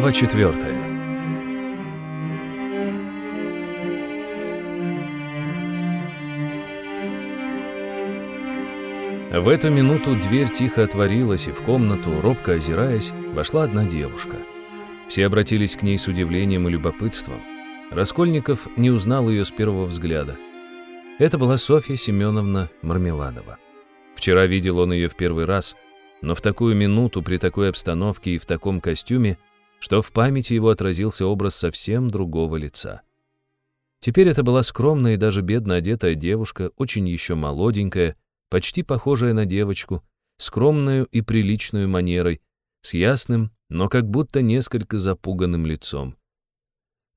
Глава 4. В эту минуту дверь тихо отворилась, и в комнату, робко озираясь, вошла одна девушка. Все обратились к ней с удивлением и любопытством. Раскольников не узнал ее с первого взгляда. Это была Софья Семеновна Мармеладова. Вчера видел он ее в первый раз, но в такую минуту, при такой обстановке и в таком костюме – что в памяти его отразился образ совсем другого лица. Теперь это была скромная и даже бедно одетая девушка, очень еще молоденькая, почти похожая на девочку, скромную и приличную манерой, с ясным, но как будто несколько запуганным лицом.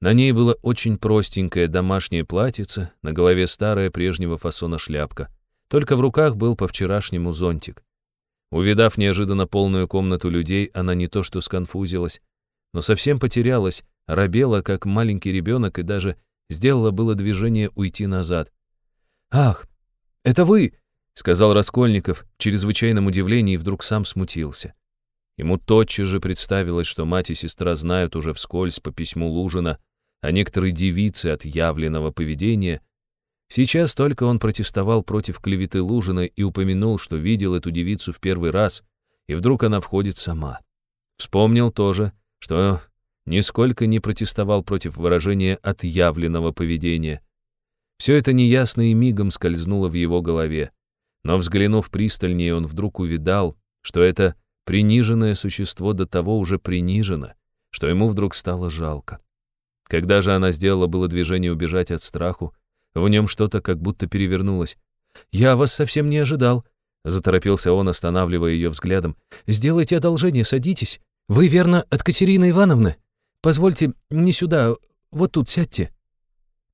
На ней было очень простенькое домашнее платьице, на голове старая прежнего фасона шляпка, только в руках был по-вчерашнему зонтик. Увидав неожиданно полную комнату людей, она не то что сконфузилась, но совсем потерялась, робела, как маленький ребенок, и даже сделала было движение уйти назад. «Ах, это вы!» — сказал Раскольников в чрезвычайном удивлении и вдруг сам смутился. Ему тотчас же представилось, что мать и сестра знают уже вскользь по письму Лужина о некоторой девице от явленного поведения. Сейчас только он протестовал против клеветы Лужина и упомянул, что видел эту девицу в первый раз, и вдруг она входит сама. Вспомнил тоже, что нисколько не протестовал против выражения отъявленного поведения. Все это неясно и мигом скользнуло в его голове. Но, взглянув пристальнее, он вдруг увидал, что это приниженное существо до того уже принижено, что ему вдруг стало жалко. Когда же она сделала было движение убежать от страху, в нем что-то как будто перевернулось. «Я вас совсем не ожидал», — заторопился он, останавливая ее взглядом. «Сделайте одолжение, садитесь». «Вы, верно, от Катерины Ивановны? Позвольте, не сюда, вот тут сядьте».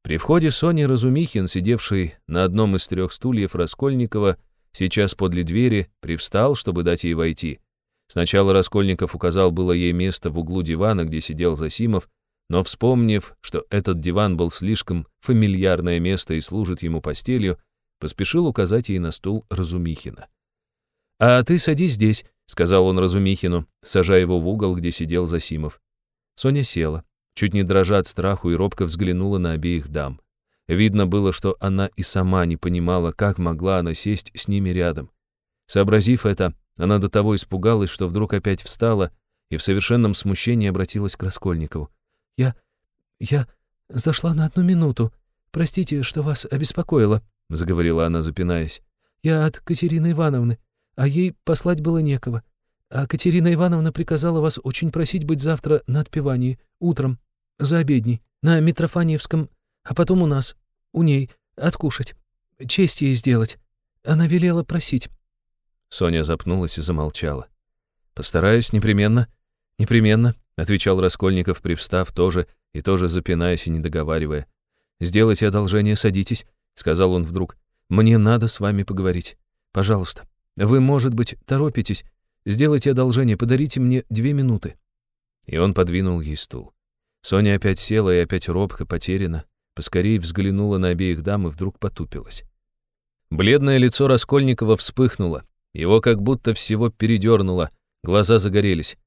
При входе Сони Разумихин, сидевший на одном из трех стульев Раскольникова, сейчас подле двери, привстал, чтобы дать ей войти. Сначала Раскольников указал было ей место в углу дивана, где сидел Засимов, но, вспомнив, что этот диван был слишком фамильярное место и служит ему постелью, поспешил указать ей на стул Разумихина. «А ты садись здесь», — сказал он Разумихину, сажая его в угол, где сидел Засимов. Соня села, чуть не дрожа от страху и робко взглянула на обеих дам. Видно было, что она и сама не понимала, как могла она сесть с ними рядом. Сообразив это, она до того испугалась, что вдруг опять встала и в совершенном смущении обратилась к Раскольникову. «Я... я зашла на одну минуту. Простите, что вас обеспокоила», — заговорила она, запинаясь. «Я от Катерины Ивановны а ей послать было некого. А Катерина Ивановна приказала вас очень просить быть завтра на отпевании, утром, за обедней, на Митрофаниевском, а потом у нас, у ней, откушать. Честь ей сделать. Она велела просить». Соня запнулась и замолчала. «Постараюсь непременно, непременно», — отвечал Раскольников, привстав тоже и тоже запинаясь и не договаривая. «Сделайте одолжение, садитесь», — сказал он вдруг. «Мне надо с вами поговорить. Пожалуйста». Вы, может быть, торопитесь. Сделайте одолжение, подарите мне две минуты». И он подвинул ей стул. Соня опять села и опять робко, потеряна, поскорее взглянула на обеих дам и вдруг потупилась. Бледное лицо Раскольникова вспыхнуло, его как будто всего передернуло, глаза загорелись.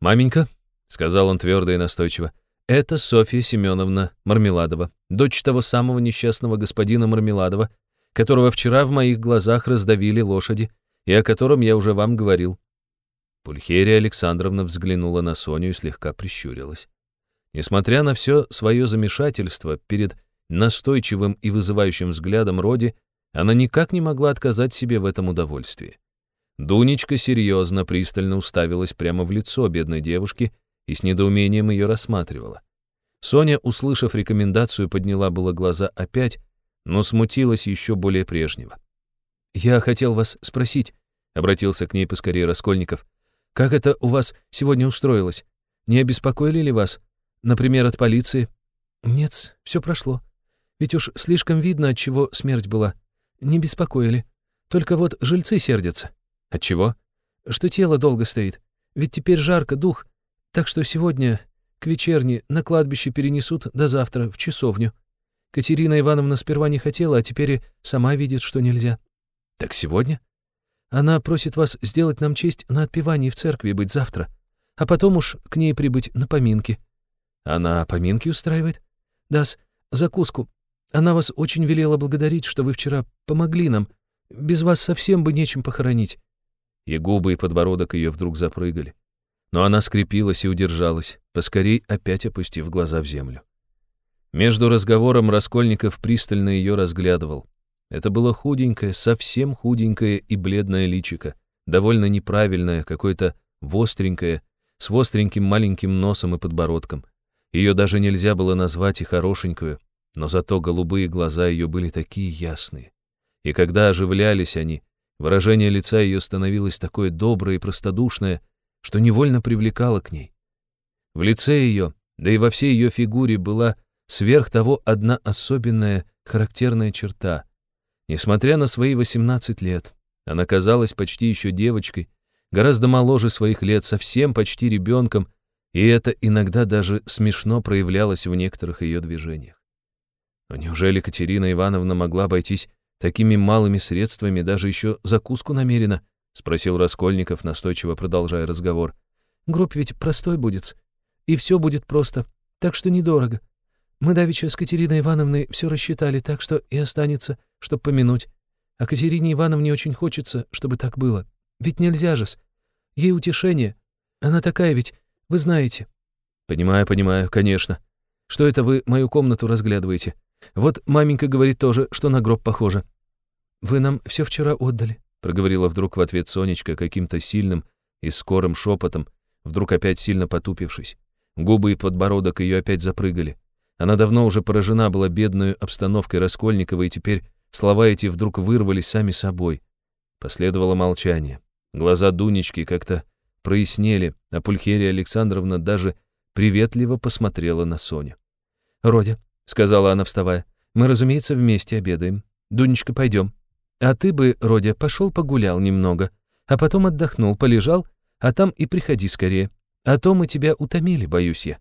«Маменька», — сказал он твердо и настойчиво, — «это Софья Семеновна Мармеладова, дочь того самого несчастного господина Мармеладова, которого вчера в моих глазах раздавили лошади, и о котором я уже вам говорил». Пульхерия Александровна взглянула на Соню и слегка прищурилась. Несмотря на все свое замешательство перед настойчивым и вызывающим взглядом Роди, она никак не могла отказать себе в этом удовольствии. Дунечка серьезно, пристально уставилась прямо в лицо бедной девушки и с недоумением ее рассматривала. Соня, услышав рекомендацию, подняла было глаза опять, но смутилась еще более прежнего. «Я хотел вас спросить», — обратился к ней поскорее Раскольников, «как это у вас сегодня устроилось? Не обеспокоили ли вас? Например, от полиции?» «Нет, все прошло. Ведь уж слишком видно, от чего смерть была. Не беспокоили. Только вот жильцы сердятся». «От чего?» «Что тело долго стоит. Ведь теперь жарко, дух. Так что сегодня, к вечерне, на кладбище перенесут до завтра, в часовню. Катерина Ивановна сперва не хотела, а теперь и сама видит, что нельзя. «Так сегодня?» «Она просит вас сделать нам честь на отпевании в церкви быть завтра. а потом уж к ней прибыть на поминки». «Она поминки устраивает?» «Да-с, закуску. Она вас очень велела благодарить, что вы вчера помогли нам. Без вас совсем бы нечем похоронить». И губы, и подбородок ее вдруг запрыгали. Но она скрепилась и удержалась, поскорей опять опустив глаза в землю. Между разговором Раскольников пристально ее разглядывал. Это было худенькое, совсем худенькое и бледное личико, довольно неправильное, какое-то востренькое, с востреньким маленьким носом и подбородком. Ее даже нельзя было назвать и хорошенькую, но зато голубые глаза ее были такие ясные. И когда оживлялись они, выражение лица ее становилось такое доброе и простодушное, что невольно привлекало к ней. В лице ее, да и во всей ее фигуре была сверх того одна особенная характерная черта. Несмотря на свои 18 лет, она казалась почти еще девочкой, гораздо моложе своих лет, совсем почти ребенком, и это иногда даже смешно проявлялось в некоторых ее движениях. Но неужели Катерина Ивановна могла обойтись такими малыми средствами, даже еще закуску намерена? спросил Раскольников, настойчиво продолжая разговор. Гроб ведь простой будет, и все будет просто, так что недорого. Мы давеча с Катериной Ивановной все рассчитали, так что и останется, чтоб помянуть. А Катерине Ивановне очень хочется, чтобы так было. Ведь нельзя же-с. Ей утешение. Она такая ведь, вы знаете». «Понимаю, понимаю, конечно. Что это вы мою комнату разглядываете? Вот маменька говорит тоже, что на гроб похоже». «Вы нам все вчера отдали», — проговорила вдруг в ответ Сонечка каким-то сильным и скорым шепотом, вдруг опять сильно потупившись. Губы и подбородок ее опять запрыгали. Она давно уже поражена была бедной обстановкой Раскольникова, и теперь слова эти вдруг вырвались сами собой. Последовало молчание. Глаза Дунечки как-то прояснели, а Пульхерия Александровна даже приветливо посмотрела на Соню. «Родя», — сказала она, вставая, — «мы, разумеется, вместе обедаем. Дунечка, пойдем. А ты бы, Родя, пошел погулял немного, а потом отдохнул, полежал, а там и приходи скорее. А то мы тебя утомили, боюсь я».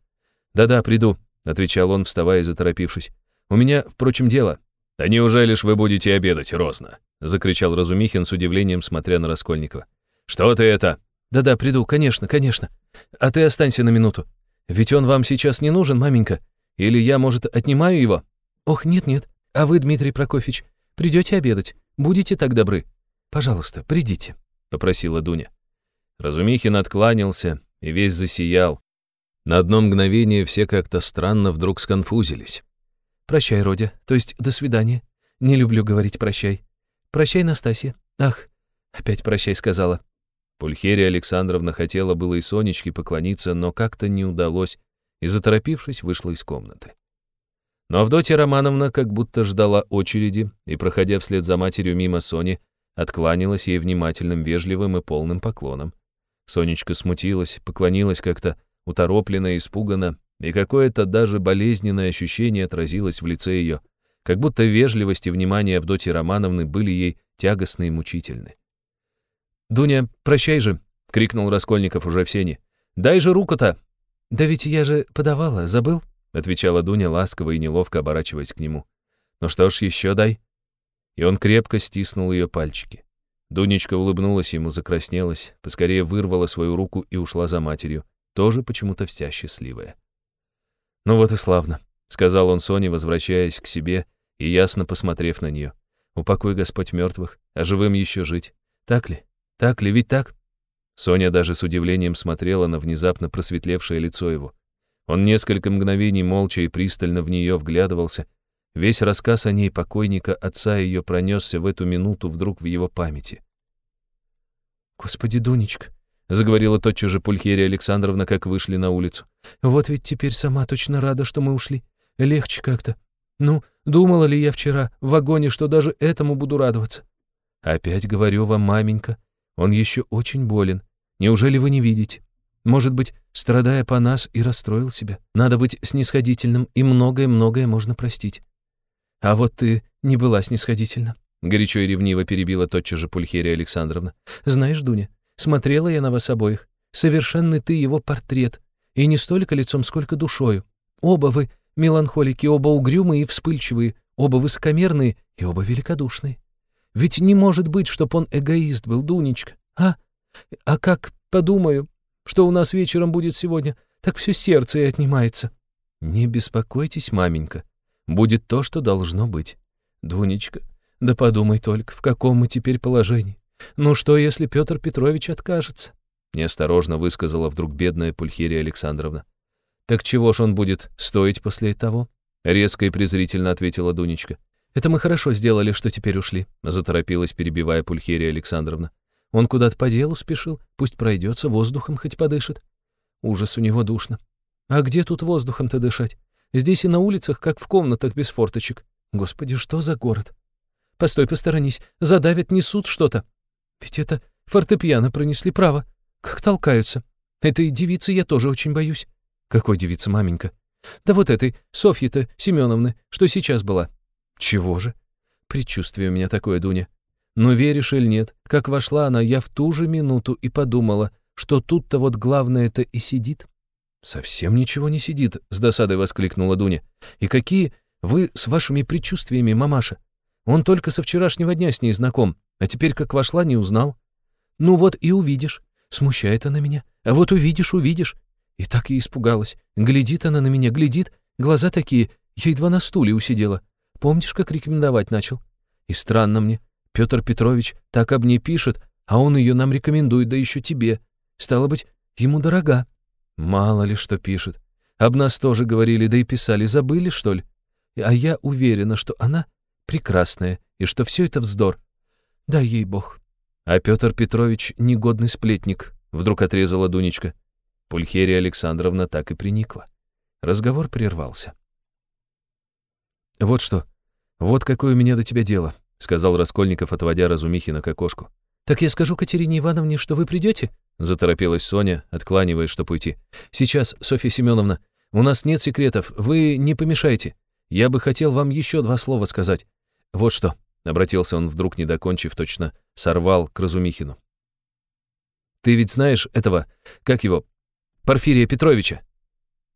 «Да-да, приду», — отвечал он, вставая и заторопившись. «У меня, впрочем, дело». «Да неужели ж вы будете обедать, Розно?» — закричал Разумихин с удивлением, смотря на Раскольникова. «Что ты это?» «Да-да, приду, конечно, конечно. А ты останься на минуту. Ведь он вам сейчас не нужен, маменька. Или я, может, отнимаю его?» «Ох, нет-нет. А вы, Дмитрий Прокофьевич, придете обедать. Будете так добры. Пожалуйста, придите», — попросила Дуня. Разумихин откланялся и весь засиял. На одно мгновение все как-то странно вдруг сконфузились. «Прощай, Родя, то есть до свидания. Не люблю говорить «прощай». Прощай, Настасья. Ах, опять прощай сказала». Пульхерия Александровна хотела было и Сонечке поклониться, но как-то не удалось, и, заторопившись, вышла из комнаты. Но Авдотья Романовна как будто ждала очереди и, проходя вслед за матерью мимо Сони, откланялась ей внимательным, вежливым и полным поклоном. Сонечка смутилась, поклонилась как-то, уторопленно испуганно, и какое-то даже болезненное ощущение отразилось в лице ее, как будто вежливость и внимание Авдотьи Романовны были ей тягостны и мучительны. «Дуня, прощай же!» — крикнул Раскольников уже в сене. «Дай же руку-то!» «Да ведь я же подавала, забыл?» — отвечала Дуня ласково и неловко оборачиваясь к нему. «Ну что ж, еще дай!» И он крепко стиснул ее пальчики. Дунечка улыбнулась ему, закраснелась, поскорее вырвала свою руку и ушла за матерью, тоже почему-то вся счастливая. «Ну вот и славно», — сказал он Соне, возвращаясь к себе и ясно посмотрев на нее. «Упокой Господь мертвых, а живым еще жить. Так ли? Так ли? Ведь так?» Соня даже с удивлением смотрела на внезапно просветлевшее лицо его. Он несколько мгновений молча и пристально в нее вглядывался. Весь рассказ о ней покойника отца ее пронесся в эту минуту вдруг в его памяти. «Господи, Дунечка!» — заговорила тотчас же Пульхерия Александровна, как вышли на улицу. «Вот ведь теперь сама точно рада, что мы ушли. Легче как-то. Ну, думала ли я вчера в вагоне, что даже этому буду радоваться?» «Опять говорю вам, маменька, он еще очень болен. Неужели вы не видите? Может быть, страдая по нас, и расстроил себя. Надо быть снисходительным, и многое-многое можно простить». «А вот ты не была снисходительна», — горячо и ревниво перебила тотчас же Пульхерия Александровна. «Знаешь, Дуня, Смотрела я на вас обоих. Совершенный ты его портрет. И не столько лицом, сколько душою. Оба вы меланхолики, оба угрюмые и вспыльчивые, оба высокомерные и оба великодушные. Ведь не может быть, чтоб он эгоист был, Дунечка. А? А как, подумаю, что у нас вечером будет сегодня, так все сердце и отнимается». «Не беспокойтесь, маменька. Будет то, что должно быть. Дунечка, да подумай только, в каком мы теперь положении. Ну что, если Петр Петрович откажется?» Неосторожно высказала вдруг бедная Пульхерия Александровна. «Так чего ж он будет стоить после того?» Резко и презрительно ответила Дунечка. «Это мы хорошо сделали, что теперь ушли», заторопилась, перебивая Пульхерия Александровна. «Он куда-то по делу спешил, пусть пройдется, воздухом хоть подышит. Ужас у него душно. А где тут воздухом-то дышать? Здесь и на улицах, как в комнатах без форточек. Господи, что за город? Постой, посторонись, задавят, несут что-то. Ведь это фортепиано пронесли право. Как толкаются. Этой девицы я тоже очень боюсь. Какой девицы, маменька? Да вот этой, Софьи-то Семеновны, что сейчас была. Чего же? Предчувствие у меня такое, Дуня. Но веришь или нет, как вошла она, я в ту же минуту и подумала, что тут-то вот главное-то и сидит. Совсем ничего не сидит, с досадой воскликнула Дуня. И какие вы с вашими предчувствиями, мамаша? Он только со вчерашнего дня с ней знаком, а теперь как вошла, не узнал. Ну вот и увидишь. Смущает она меня. А вот увидишь, увидишь. И так и испугалась. Глядит она на меня, глядит. Глаза такие. Я едва на стуле усидела. Помнишь, как рекомендовать начал? И странно мне. Петр Петрович так об ней пишет, а он ее нам рекомендует, да еще тебе. Стало быть, ему дорога. Мало ли что пишет. Об нас тоже говорили, да и писали. Забыли, что ли? А я уверена, что она прекрасная, и что все это вздор. Дай ей бог. А Петр Петрович — негодный сплетник, вдруг отрезала Дунечка. Пульхерия Александровна так и приникла. Разговор прервался. «Вот что, вот какое у меня до тебя дело», — сказал Раскольников, отводя Разумихина к окошку. «Так я скажу Катерине Ивановне, что вы придете? заторопилась Соня, откланиваясь, чтобы уйти. «Сейчас, Софья Семеновна, у нас нет секретов, вы не помешайте. Я бы хотел вам еще два слова сказать. Вот что», — обратился он вдруг, не докончив, точно сорвал к Разумихину. «Ты ведь знаешь этого, как его, Порфирия Петровича?»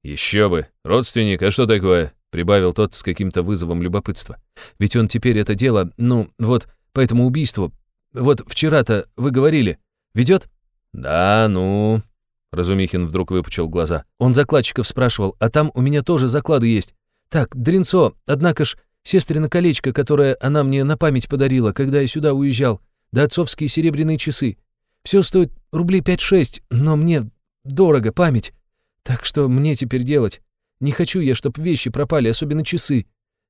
«Еще бы! Родственник, а что такое?» — прибавил тот с каким-то вызовом любопытства. «Ведь он теперь это дело, ну, вот, по этому убийству. Вот вчера-то вы говорили. Ведет?» «Да, ну...» Разумихин вдруг выпучил глаза. «Он закладчиков спрашивал, а там у меня тоже заклады есть. Так, Дринцо, однако ж, сестрина колечко, которое она мне на память подарила, когда я сюда уезжал, да отцовские серебряные часы. Все стоит рублей пять-шесть, но мне дорого память. Так что мне теперь делать? Не хочу я, чтоб вещи пропали, особенно часы.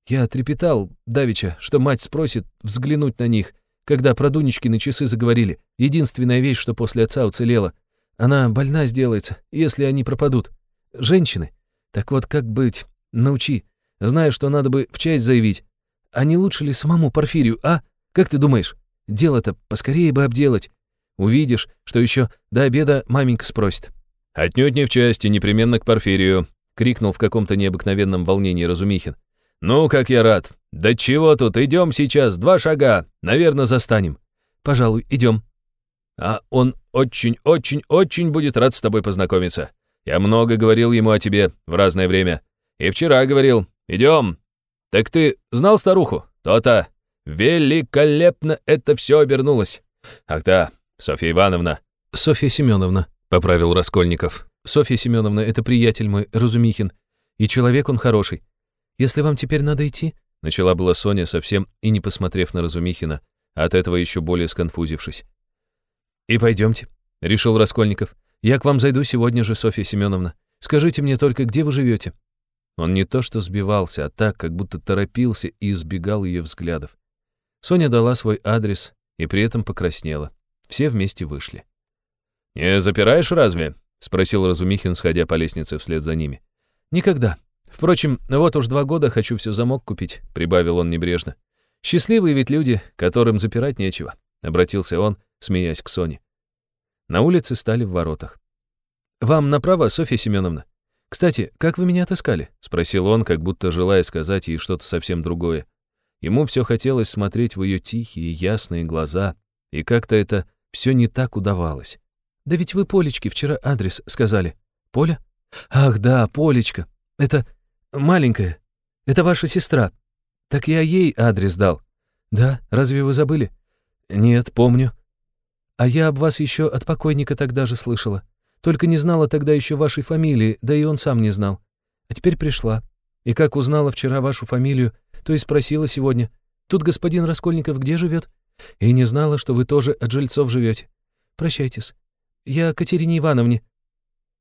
Я трепетал, давеча, что мать спросит взглянуть на них, когда про Дунечкины часы заговорили. Единственная вещь, что после отца уцелела. Она больна сделается, если они пропадут. Женщины. Так вот, как быть? Научи. Знаю, что надо бы в часть заявить. А не лучше ли самому Порфирию, а? Как ты думаешь? Дело-то поскорее бы обделать. Увидишь, что еще до обеда маменька спросит. «Отнюдь не в части, непременно к Порфирию», — крикнул в каком-то необыкновенном волнении Разумихин. «Ну, как я рад! Да чего тут, идем сейчас, два шага, наверное, застанем». «Пожалуй, идем». «А он очень-очень-очень будет рад с тобой познакомиться. Я много говорил ему о тебе в разное время. И вчера говорил. Идем. Так ты знал старуху? То-то. Великолепно это все обернулось. Ах да, Софья Ивановна». «Софья Семеновна», — поправил Раскольников. «Софья Семеновна — это приятель мой, Разумихин. И человек он хороший. Если вам теперь надо идти...» Начала была Соня, совсем и не посмотрев на Разумихина, от этого еще более сконфузившись. «И пойдемте», — решил Раскольников. «Я к вам зайду сегодня же, Софья Семеновна. Скажите мне только, где вы живете?» Он не то что сбивался, а так, как будто торопился и избегал ее взглядов. Соня дала свой адрес и при этом покраснела. Все вместе вышли. «Не запираешь разве?» — спросил Разумихин, сходя по лестнице вслед за ними. «Никогда. Впрочем, вот уж два года хочу все замок купить», — прибавил он небрежно. «Счастливые ведь люди, которым запирать нечего», — обратился он, смеясь к Соне. На улице стали в воротах. «Вам направо, Софья Семеновна?» «Кстати, как вы меня отыскали?» — спросил он, как будто желая сказать ей что-то совсем другое. Ему все хотелось смотреть в ее тихие, ясные глаза, и как-то это все не так удавалось. «Да ведь вы Полечке вчера адрес сказали. Поля? Ах да, Полечка. Это маленькая. Это ваша сестра. Так я ей адрес дал. Да, разве вы забыли? Нет, помню. А я об вас еще от покойника тогда же слышала. Только не знала тогда еще вашей фамилии, да и он сам не знал. А теперь пришла. И как узнала вчера вашу фамилию, то и спросила сегодня. Тут господин Раскольников где живет? И не знала, что вы тоже от жильцов живете. Прощайтесь. Я Катерине Ивановне».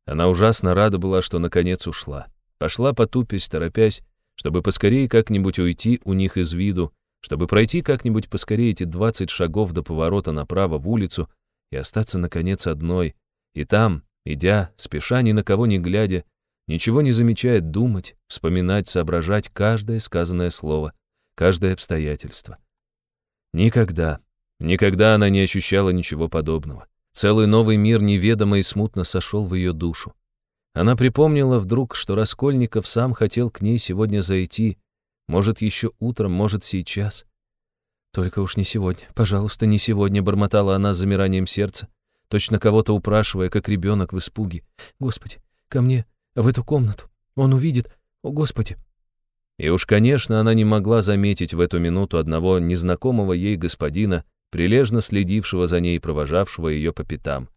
Она ужасно рада была, что наконец ушла. Пошла потупясь, торопясь, чтобы поскорее как-нибудь уйти у них из виду, чтобы пройти как-нибудь поскорее эти двадцать шагов до поворота направо в улицу и остаться, наконец, одной. И там, идя, спеша ни на кого не глядя, ничего не замечая, думать, вспоминать, соображать каждое сказанное слово, каждое обстоятельство. Никогда, никогда она не ощущала ничего подобного. Целый новый мир неведомо и смутно сошел в ее душу. Она припомнила вдруг, что Раскольников сам хотел к ней сегодня зайти, может, еще утром, может, сейчас. «Только уж не сегодня, пожалуйста, не сегодня», — бормотала она с замиранием сердца, точно кого-то упрашивая, как ребенок в испуге. «Господи, ко мне, в эту комнату. Он увидит. О, Господи!» И уж, конечно, она не могла заметить в эту минуту одного незнакомого ей господина, прилежно следившего за ней и провожавшего ее по пятам.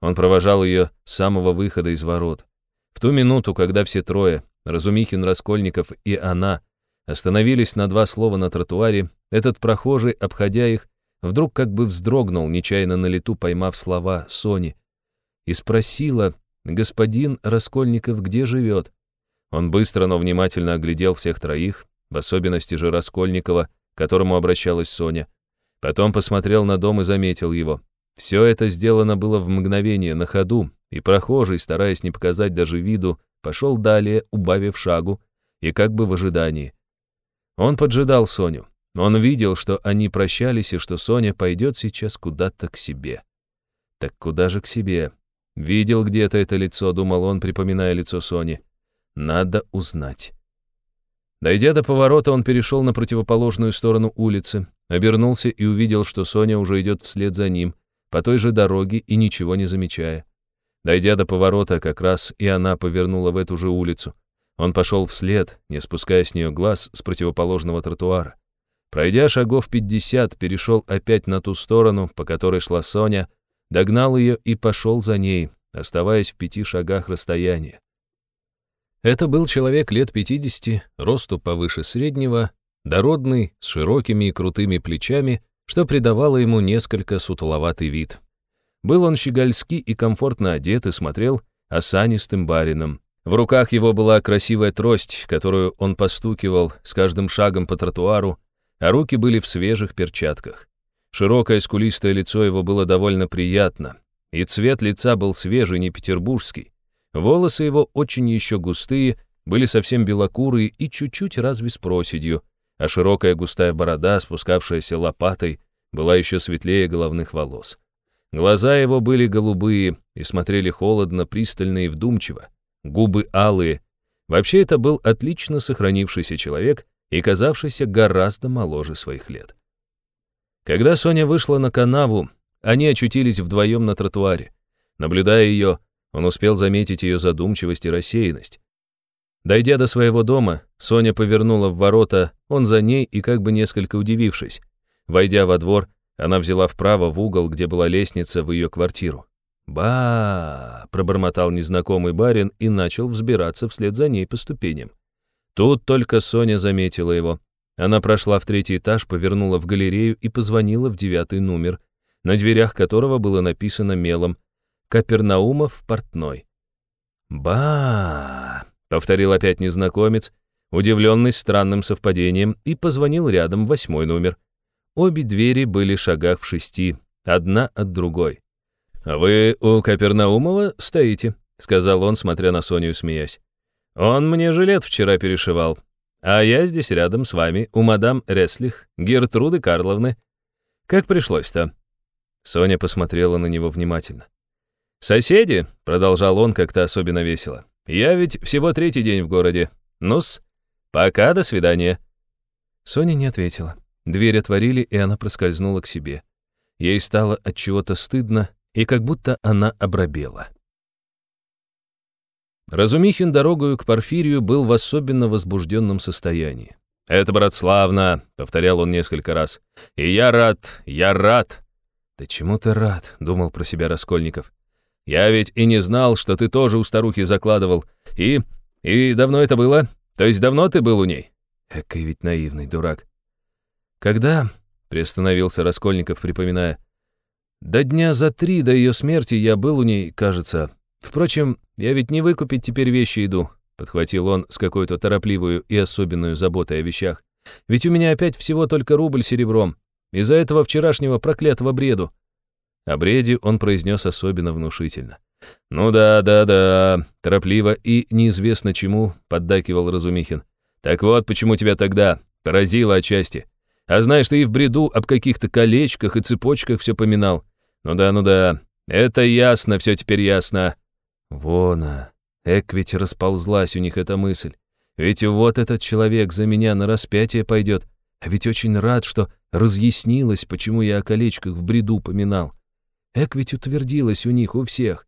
Он провожал ее с самого выхода из ворот. В ту минуту, когда все трое, Разумихин, Раскольников и она, остановились на два слова на тротуаре, этот прохожий, обходя их, вдруг как бы вздрогнул, нечаянно на лету поймав слова Сони, и спросила, господин Раскольников где живет? Он быстро, но внимательно оглядел всех троих, в особенности же Раскольникова, к которому обращалась Соня. Потом посмотрел на дом и заметил его. Все это сделано было в мгновение, на ходу, и прохожий, стараясь не показать даже виду, пошел далее, убавив шагу, и как бы в ожидании. Он поджидал Соню. Он видел, что они прощались и что Соня пойдет сейчас куда-то к себе. Так куда же к себе? Видел где-то это лицо, думал он, припоминая лицо Сони. Надо узнать. Дойдя до поворота, он перешел на противоположную сторону улицы, обернулся и увидел, что Соня уже идет вслед за ним, по той же дороге и ничего не замечая. Дойдя до поворота, как раз и она повернула в эту же улицу. Он пошел вслед, не спуская с нее глаз с противоположного тротуара. Пройдя шагов 50, перешел опять на ту сторону, по которой шла Соня, догнал ее и пошел за ней, оставаясь в пяти шагах расстояния. Это был человек лет 50, росту повыше среднего, дородный, с широкими и крутыми плечами, что придавало ему несколько сутуловатый вид. Был он щегольски и комфортно одет и смотрел осанистым барином. В руках его была красивая трость, которую он постукивал с каждым шагом по тротуару, а руки были в свежих перчатках. Широкое скулистое лицо его было довольно приятно, и цвет лица был свежий, не петербургский. Волосы его очень еще густые, были совсем белокурые и чуть-чуть разве с проседью, а широкая густая борода, спускавшаяся лопатой, была еще светлее головных волос. Глаза его были голубые и смотрели холодно, пристально и вдумчиво, губы алые. Вообще это был отлично сохранившийся человек и казавшийся гораздо моложе своих лет. Когда Соня вышла на канаву, они очутились вдвоем на тротуаре. Наблюдая ее, он успел заметить ее задумчивость и рассеянность. Дойдя до своего дома, Соня повернула в ворота, он за ней и как бы несколько удивившись. Войдя во двор, она взяла вправо в угол, где была лестница в ее квартиру. «Ба!» — пробормотал незнакомый барин и начал взбираться вслед за ней по ступеням. Тут только Соня заметила его. Она прошла в третий этаж, повернула в галерею и позвонила в девятый номер, на дверях которого было написано мелом Капернаумов портной. «Ба!» — повторил опять незнакомец, удивленный странным совпадением, и позвонил рядом восьмой номер. Обе двери были шагах в шести, одна от другой. «Вы у Капернаумова стоите?» — сказал он, смотря на Соню, смеясь. «Он мне жилет вчера перешивал, а я здесь рядом с вами, у мадам Реслих, Гертруды Карловны. Как пришлось-то?» Соня посмотрела на него внимательно. «Соседи», — продолжал он как-то особенно весело, «я ведь всего третий день в городе. Ну-с, пока, до свидания». Соня не ответила. Дверь отворили, и она проскользнула к себе. Ей стало от чего-то стыдно, и как будто она обрабела. Разумихин дорогою к Порфирию был в особенно возбужденном состоянии. «Это, брат, славно!» — повторял он несколько раз. «И я рад, я рад!» «Да чему ты рад?» — думал про себя Раскольников. Я ведь и не знал, что ты тоже у старухи закладывал. И... и давно это было? То есть давно ты был у ней?» Экой ведь наивный дурак. «Когда?» — приостановился Раскольников, припоминая. «До дня за три до ее смерти я был у ней, кажется. Впрочем, я ведь не выкупить теперь вещи иду», — подхватил он с какой-то торопливую и особенную заботой о вещах. «Ведь у меня опять всего только рубль серебром. Из-за этого вчерашнего проклятого бреду». О бреде он произнес особенно внушительно. «Ну да, да, да», — торопливо и неизвестно чему поддакивал Разумихин. «Так вот, почему тебя тогда поразило отчасти. А знаешь, ты и в бреду об каких-то колечках и цепочках все поминал. Ну да, ну да, это ясно, все теперь ясно». Вон, а, эк ведь расползлась у них эта мысль. Ведь вот этот человек за меня на распятие пойдет. А ведь очень рад, что разъяснилось, почему я о колечках в бреду поминал. Эк ведь утвердилось у них, у всех.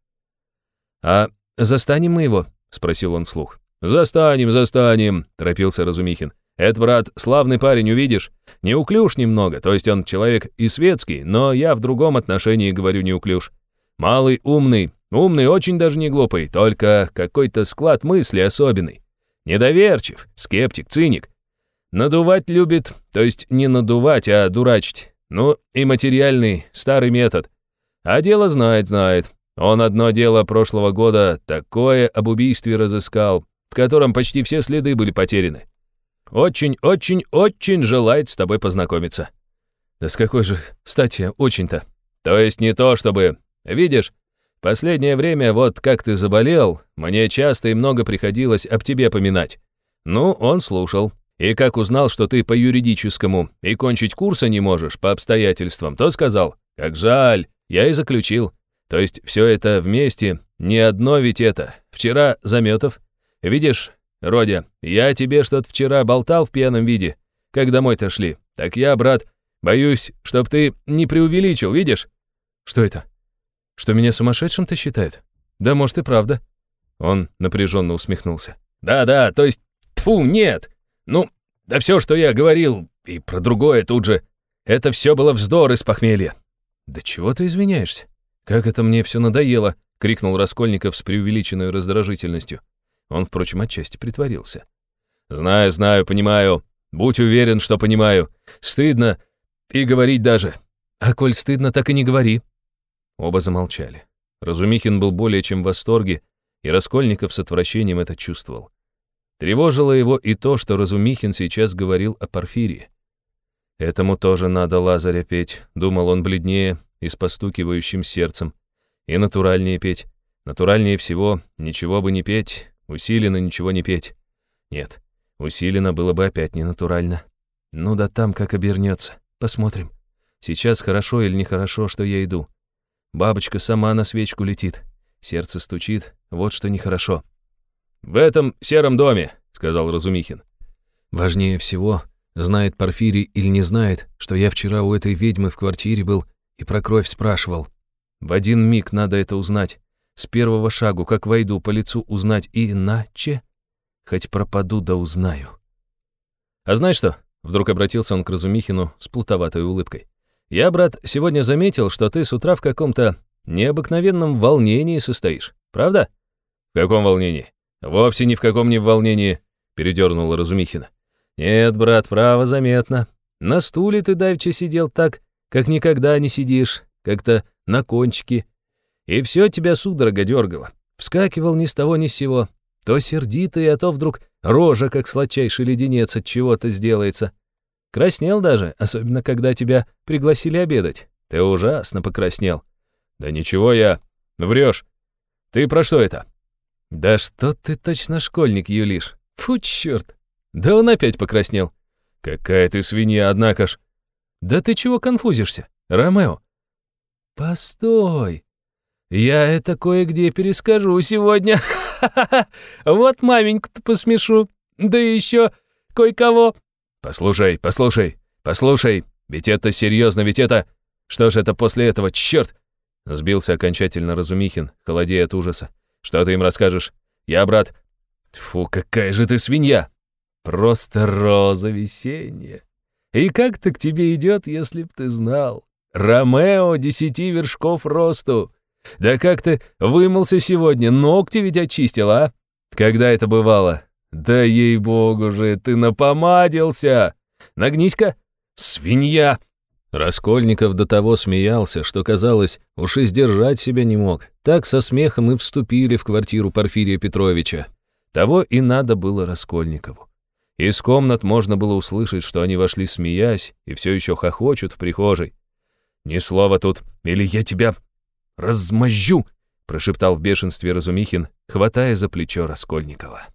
«А застанем мы его?» — спросил он вслух. «Застанем, застанем», — торопился Разумихин. «Это, брат, славный парень, увидишь? Неуклюж немного, то есть он человек и светский, но я в другом отношении говорю неуклюж. Малый умный, умный, очень даже не глупый, только какой-то склад мысли особенный. Недоверчив, скептик, циник. Надувать любит, то есть не надувать, а дурачить. Ну, и материальный, старый метод. А дело знает, знает. Он одно дело прошлого года такое об убийстве разыскал, в котором почти все следы были потеряны. Очень-очень-очень желает с тобой познакомиться. Да с какой же стати очень-то? То есть не то, чтобы... Видишь, последнее время вот как ты заболел, мне часто и много приходилось об тебе поминать. Ну, он слушал. И как узнал, что ты по юридическому и кончить курса не можешь по обстоятельствам, то сказал, как жаль, я и заключил. То есть все это вместе, не одно ведь это. Вчера Заметов. Видишь, Родя, я тебе что-то вчера болтал в пьяном виде, как домой-то шли. Так я, брат, боюсь, чтоб ты не преувеличил, видишь? Что это? Что меня сумасшедшим-то считают? Да, может, и правда. Он напряженно усмехнулся. Да-да, то есть, тфу, нет. Ну, да все, что я говорил, и про другое тут же, это все было вздор из похмелья. Да чего ты извиняешься? «Как это мне все надоело!» — крикнул Раскольников с преувеличенной раздражительностью. Он, впрочем, отчасти притворился. «Знаю, знаю, понимаю. Будь уверен, что понимаю. Стыдно и говорить даже. А коль стыдно, так и не говори». Оба замолчали. Разумихин был более чем в восторге, и Раскольников с отвращением это чувствовал. Тревожило его и то, что Разумихин сейчас говорил о Порфирии. «Этому тоже надо Лазаря петь», — думал он бледнее, и с постукивающим сердцем. И натуральнее петь. Натуральнее всего ничего бы не петь, усиленно ничего не петь. Нет, усиленно было бы опять не натурально. Ну да там как обернется. Посмотрим. Сейчас хорошо или нехорошо, что я иду. Бабочка сама на свечку летит. Сердце стучит, вот что нехорошо. «В этом сером доме», — сказал Разумихин. «Важнее всего, знает Порфирий или не знает, что я вчера у этой ведьмы в квартире был и про кровь спрашивал. В один миг надо это узнать. С первого шагу, как войду, по лицу узнать иначе. Хоть пропаду, да узнаю. А знаешь что? Вдруг обратился он к Разумихину с плутоватой улыбкой. Я, брат, сегодня заметил, что ты с утра в каком-то необыкновенном волнении состоишь. Правда? В каком волнении? Вовсе ни в каком не в волнении, передернула Разумихина. Нет, брат, право заметно. На стуле ты давеча сидел так, как никогда не сидишь, как-то на кончике. И все тебя судорога дергало. Вскакивал ни с того ни с сего. То сердитый, а то вдруг рожа, как сладчайший леденец от чего-то сделается. Краснел даже, особенно когда тебя пригласили обедать. Ты ужасно покраснел. Да ничего я... Врешь. Ты про что это? Да что ты точно школьник, Юлиш. Фу, черт. Да он опять покраснел. Какая ты свинья, однако ж. «Да ты чего конфузишься, Ромео?» «Постой! Я это кое-где перескажу сегодня. Вот маменьку-то посмешу. Да еще кое-кого». «Послушай, послушай, послушай, ведь это серьезно, ведь это... Что же это после этого, черт?» Сбился окончательно Разумихин, холодея от ужаса. «Что ты им расскажешь? Я, брат...» «Фу, какая же ты свинья!» «Просто роза весенняя!» И как-то к тебе идет, если б ты знал. Ромео десяти вершков росту. Да как ты вымылся сегодня, ногти ведь очистил, а? Когда это бывало? Да ей-богу же, ты напомадился! Нагнись-ка, свинья!» Раскольников до того смеялся, что, казалось, уж и сдержать себя не мог. Так со смехом и вступили в квартиру Порфирия Петровича. Того и надо было Раскольникову. Из комнат можно было услышать, что они вошли смеясь и все еще хохочут в прихожей. «Ни слова тут, или я тебя размозжу!» прошептал в бешенстве Разумихин, хватая за плечо Раскольникова.